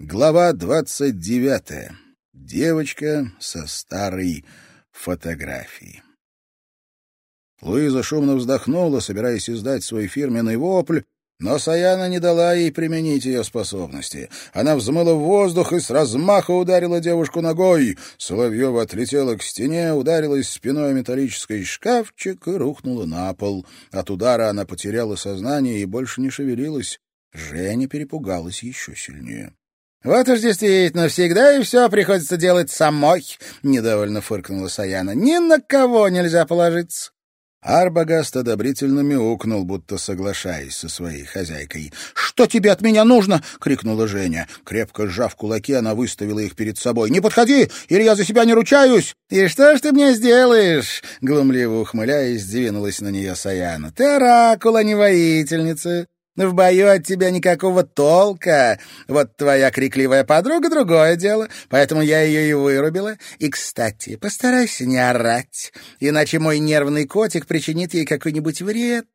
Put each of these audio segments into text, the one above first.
Глава двадцать девятая. Девочка со старой фотографией. Луиза шумно вздохнула, собираясь издать свой фирменный вопль, но Саяна не дала ей применить ее способности. Она взмыла в воздух и с размаха ударила девушку ногой. Соловьева отлетела к стене, ударилась спиной о металлический шкафчик и рухнула на пол. От удара она потеряла сознание и больше не шевелилась. Женя перепугалась еще сильнее. «Вот уж действительно, всегда и все приходится делать самой», — недовольно фыркнула Саяна. «Ни на кого нельзя положиться». Арбагаст одобрительно мяукнул, будто соглашаясь со своей хозяйкой. «Что тебе от меня нужно?» — крикнула Женя. Крепко сжав кулаки, она выставила их перед собой. «Не подходи, или я за себя не ручаюсь!» «И что ж ты мне сделаешь?» — глумливо ухмыляясь, двинулась на нее Саяна. «Ты оракула, не воительница. В бою от тебя никакого толка. Вот твоя крикливая подруга — другое дело, поэтому я ее и вырубила. И, кстати, постарайся не орать, иначе мой нервный котик причинит ей какой-нибудь вред.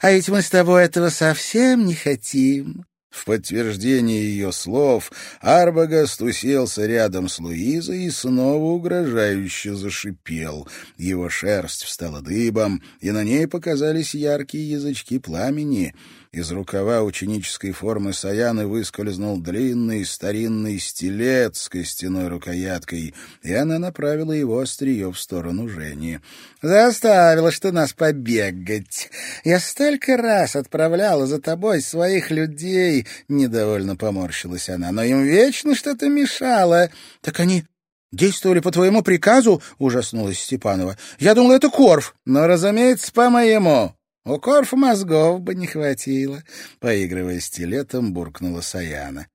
А ведь мы с тобой этого совсем не хотим. В подтверждение ее слов Арбагаст уселся рядом с Луизой и снова угрожающе зашипел. Его шерсть встала дыбом, и на ней показались яркие язычки пламени — из рукава ученической формы Саяны выскользнул длинный старинный стилет с костяной рукояткой, и она направила его острие в сторону Жени. «Заставила, что нас побегать. Я столько раз отправляла за тобой своих людей», — недовольно поморщилась она, «но им вечно что-то мешало. Так они «Действовали по твоему приказу?» — ужаснулась Степанова. «Я думала, это Корф». «Но, разумеется, по моему. У Корфа мозгов бы не хватило, — поигрывая стилетом, буркнула Саяна.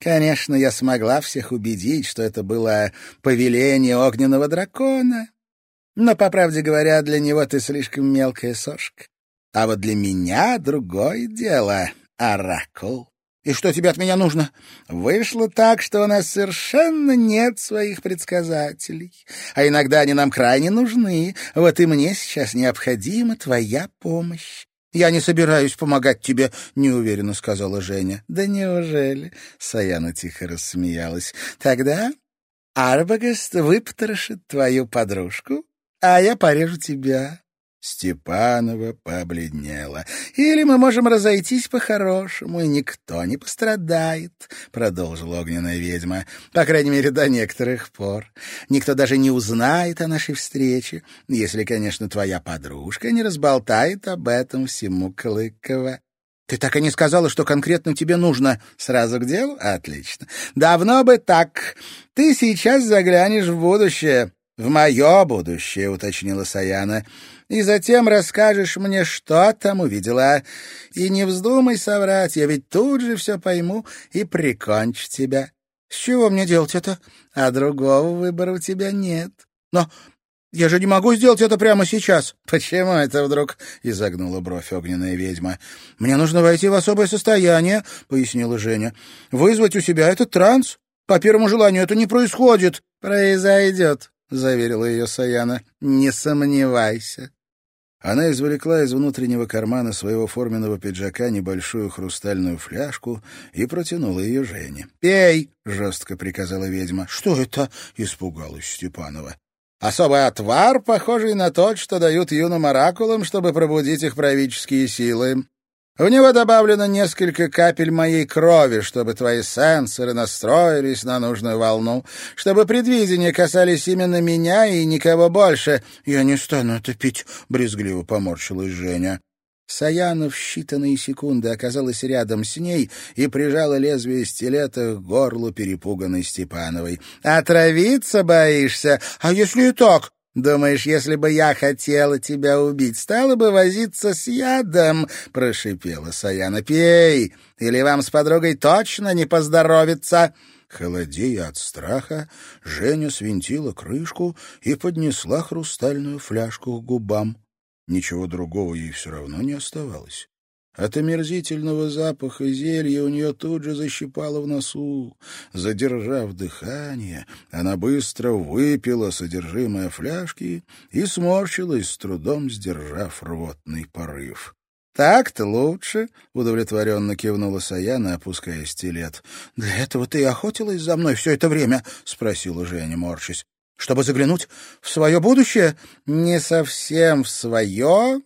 Конечно, я смогла всех убедить, что это было повеление огненного дракона. Но, по правде говоря, для него ты слишком мелкая сошка. А вот для меня другое дело, оракул. И что тебе от меня нужно? Вышло так, что у нас совершенно нет своих предсказателей. А иногда они нам крайне нужны. Вот и мне сейчас необходима твоя помощь. «Я не собираюсь помогать тебе», — неуверенно сказала Женя. «Да неужели?» — Саяна тихо рассмеялась. «Тогда Арбагаст выпотрошит твою подружку, а я порежу тебя. Степанова побледнела. «Или мы можем разойтись по-хорошему, и никто не пострадает», — продолжила огненная ведьма. «По крайней мере, до некоторых пор. Никто даже не узнает о нашей встрече, если, конечно, твоя подружка не разболтает об этом всему Клыкова». «Ты так и не сказала, что конкретно тебе нужно. Сразу к делу? Отлично. Давно бы так. Ты сейчас заглянешь в будущее». «В мое будущее», — уточнила Саяна и затем расскажешь мне, что там увидела. И не вздумай соврать, я ведь тут же все пойму и прикончу тебя. С чего мне делать это? А другого выбора у тебя нет. Но я же не могу сделать это прямо сейчас. Почему это вдруг? изогнула бровь огненная ведьма. Мне нужно войти в особое состояние, пояснила Женя. Вызвать у себя этот транс. По первому желанию это не происходит. Произойдет, заверила ее Саяна. Не сомневайся. Она извлекла из внутреннего кармана своего форменного пиджака небольшую хрустальную фляжку и протянула ее Жене. «Пей!» — жестко приказала ведьма. «Что это?» — испугалась Степанова. «Особый отвар, похожий на тот, что дают юным оракулам, чтобы пробудить их правительские силы. В него добавлено несколько капель моей крови, чтобы твои сенсоры настроились на нужную волну, чтобы предвидения касались именно меня и никого больше. Я не стану это пить, — брезгливо поморщилась Женя. Саяна в считанные секунды оказалась рядом с ней и прижала лезвие стилета к горлу перепуганной Степановой. «Отравиться боишься? А если и так?» Думаешь, если бы я хотела тебя убить, стала бы возиться с ядом?» — прошипела Саяна. «Пей, или вам с подругой точно не поздоровится!» Холодея от страха, Женя свинтила крышку и поднесла хрустальную фляжку к губам. Ничего другого ей все равно не оставалось. От омерзительного запаха зелья у нее тут же защипало в носу. Задержав дыхание, она быстро выпила содержимое фляжки и сморщилась, с трудом сдержав рвотный порыв. Так-то лучше, — удовлетворенно кивнула Саяна, опуская стилет. — Для этого ты и охотилась за мной все это время? — спросила Женя, морщись. — Чтобы заглянуть в свое будущее? — Не совсем в свое,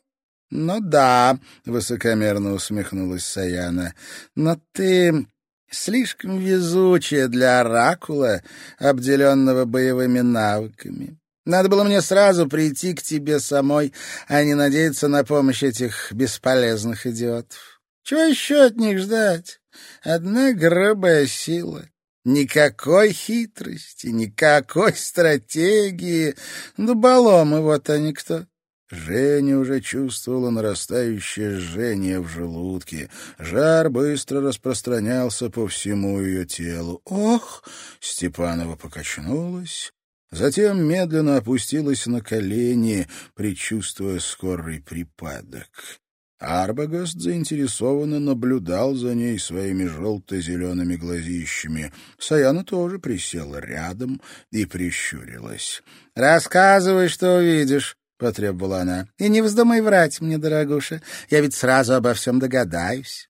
«Ну да», — высокомерно усмехнулась Саяна, — «но ты слишком везучая для оракула, обделенного боевыми навыками. Надо было мне сразу прийти к тебе самой, а не надеяться на помощь этих бесполезных идиотов. Чего еще от них ждать? Одна грубая сила». Никакой хитрости, никакой стратегии. Дуболомы, вот они кто. Женя уже чувствовала нарастающее жжение в желудке. Жар быстро распространялся по всему ее телу. «Ох!» — Степанова покачнулась, затем медленно опустилась на колени, предчувствуя скорый припадок. Арбагаст заинтересованно наблюдал за ней своими желто-зелеными глазищами. Саяна тоже присела рядом и прищурилась. «Рассказывай, что увидишь», потребовала она. — И не вздумай врать мне, дорогуша. Я ведь сразу обо всем догадаюсь.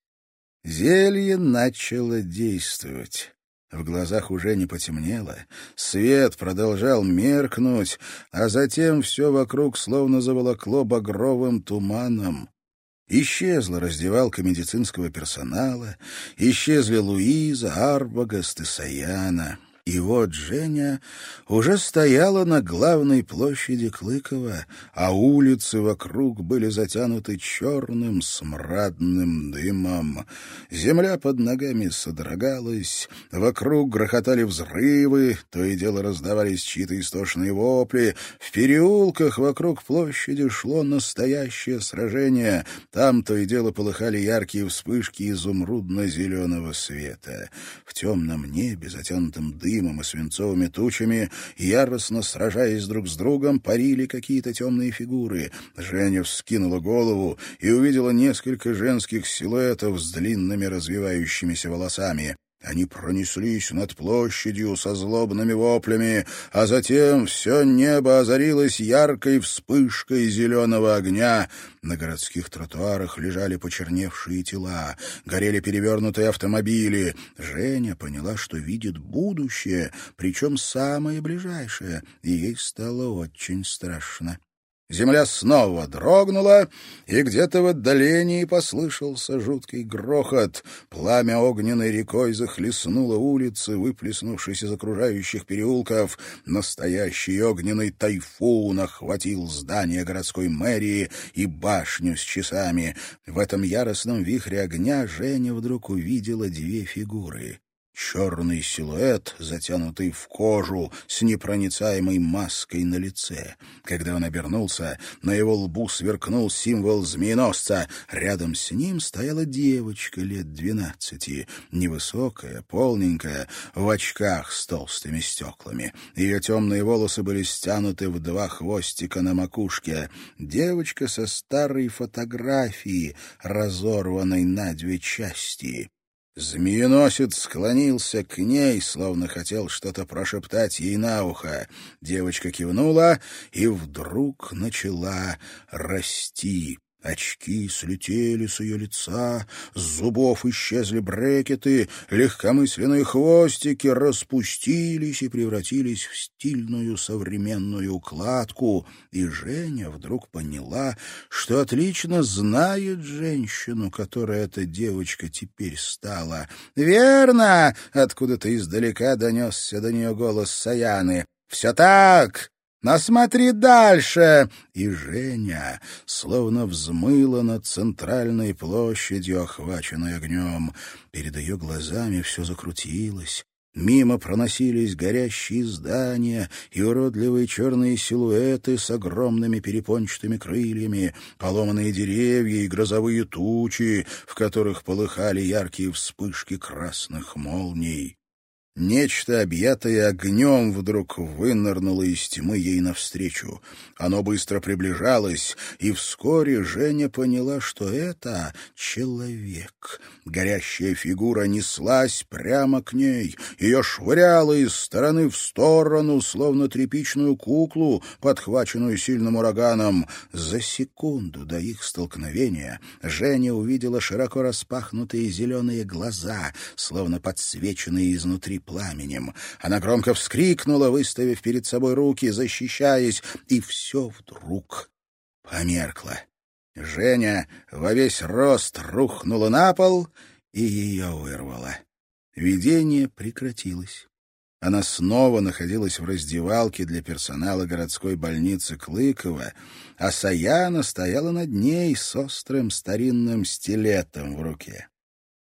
Зелье начало действовать. В глазах уже не потемнело, свет продолжал меркнуть, а затем все вокруг словно заволокло багровым туманом. Исчезла раздевалка медицинского персонала, исчезли Луиза, Арбагаст и Саяна. И вот Женя уже стояла на главной площади Клыкова, а улицы вокруг были затянуты черным смрадным дымом. Земля под ногами содрогалась, вокруг грохотали взрывы, то и дело раздавались чьи-то истошные вопли. В переулках вокруг площади шло настоящее сражение. Там то и дело полыхали яркие вспышки изумрудно-зеленого света. В темном небе, затянутом дымом, дымом и свинцовыми тучами, яростно сражаясь друг с другом, парили какие-то темные фигуры. Женя вскинула голову и увидела несколько женских силуэтов с длинными развивающимися волосами. Они пронеслись над площадью со злобными воплями, а затем все небо озарилось яркой вспышкой зеленого огня. На городских тротуарах лежали почерневшие тела, горели перевернутые автомобили. Женя поняла, что видит будущее, причем самое ближайшее, и ей стало очень страшно. Земля снова дрогнула, и где-то в отдалении послышался жуткий грохот. Пламя огненной рекой захлестнуло улицы, выплеснувшись из окружающих переулков. Настоящий огненный тайфун охватил здание городской мэрии и башню с часами. В этом яростном вихре огня Женя вдруг увидела две фигуры. Черный силуэт, затянутый в кожу, с непроницаемой маской на лице. Когда он обернулся, на его лбу сверкнул символ змееносца. Рядом с ним стояла девочка лет двенадцати, невысокая, полненькая, в очках с толстыми стеклами. Ее темные волосы были стянуты в два хвостика на макушке. Девочка со старой фотографией, разорванной на две части. Змееносец склонился к ней, словно хотел что-то прошептать ей на ухо. Девочка кивнула и вдруг начала расти. Очки слетели с ее лица, с зубов исчезли брекеты, легкомысленные хвостики распустились и превратились в стильную современную укладку. И Женя вдруг поняла, что отлично знает женщину, которая эта девочка теперь стала. «Верно!» — откуда-то издалека донесся до нее голос Саяны. «Все так! Но смотри дальше!» И Женя словно взмыла над центральной площадью, охваченной огнем. Перед ее глазами все закрутилось. Мимо проносились горящие здания и уродливые черные силуэты с огромными перепончатыми крыльями, поломанные деревья и грозовые тучи, в которых полыхали яркие вспышки красных молний. Нечто, объятое огнем, вдруг вынырнуло из тьмы ей навстречу. Оно быстро приближалось, и вскоре Женя поняла, что это человек. Горящая фигура неслась прямо к ней. Ее швыряло из стороны в сторону, словно тряпичную куклу, подхваченную сильным ураганом. За секунду до их столкновения Женя увидела широко распахнутые зеленые глаза, словно подсвеченные изнутри пламенем. Она громко вскрикнула, выставив перед собой руки, защищаясь, и все вдруг померкло. Женя во весь рост рухнула на пол, и ее вырвало. Видение прекратилось. Она снова находилась в раздевалке для персонала городской больницы Клыкова, а Саяна стояла над ней с острым старинным стилетом в руке.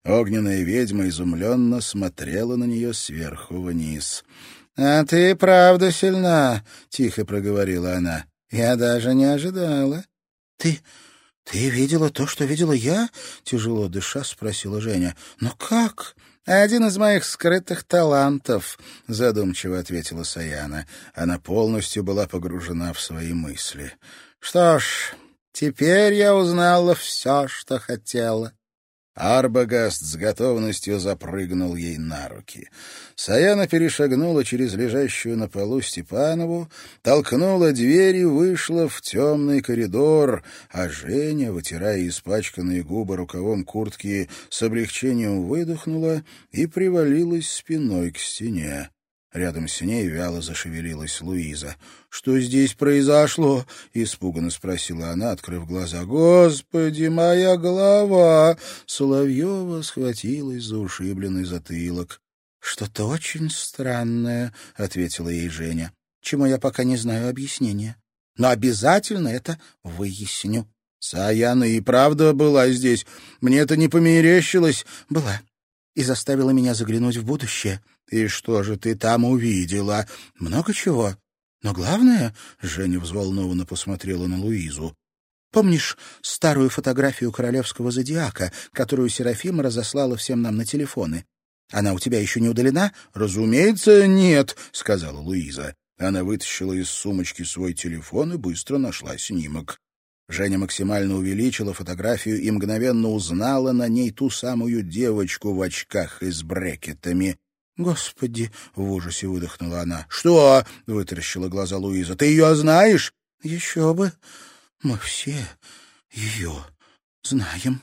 Огненная ведьма изумленно смотрела на нее сверху вниз. — А ты правда сильна, — тихо проговорила она. — Я даже не ожидала. — Ты... ты видела то, что видела я? — тяжело дыша спросила Женя. — Но как? — Один из моих скрытых талантов, — задумчиво ответила Саяна. Она полностью была погружена в свои мысли. — Что ж, теперь я узнала все, что хотела. Арбагаст с готовностью запрыгнул ей на руки. Саяна перешагнула через лежащую на полу Степанову, толкнула дверь и вышла в темный коридор, а Женя, вытирая испачканные губы рукавом куртки, с облегчением выдохнула и привалилась спиной к стене. Рядом с ней вяло зашевелилась Луиза. «Что здесь произошло?» — испуганно спросила она, открыв глаза. «Господи, моя голова!» Соловьева схватилась за ушибленный затылок. «Что-то очень странное», — ответила ей Женя, «чему я пока не знаю объяснения. Но обязательно это выясню». «Саяна и правда была здесь. Мне это не померещилось». «Была. И заставила меня заглянуть в будущее». «И что же ты там увидела?» «Много чего. Но главное...» — Женя взволнованно посмотрела на Луизу. «Помнишь старую фотографию королевского зодиака, которую Серафима разослала всем нам на телефоны? Она у тебя еще не удалена?» «Разумеется, нет», — сказала Луиза. Она вытащила из сумочки свой телефон и быстро нашла снимок. Женя максимально увеличила фотографию и мгновенно узнала на ней ту самую девочку в очках и с брекетами. «Господи!» — в ужасе выдохнула она. «Что?» — вытаращила глаза Луиза. «Ты ее знаешь?» «Еще бы! Мы все ее знаем».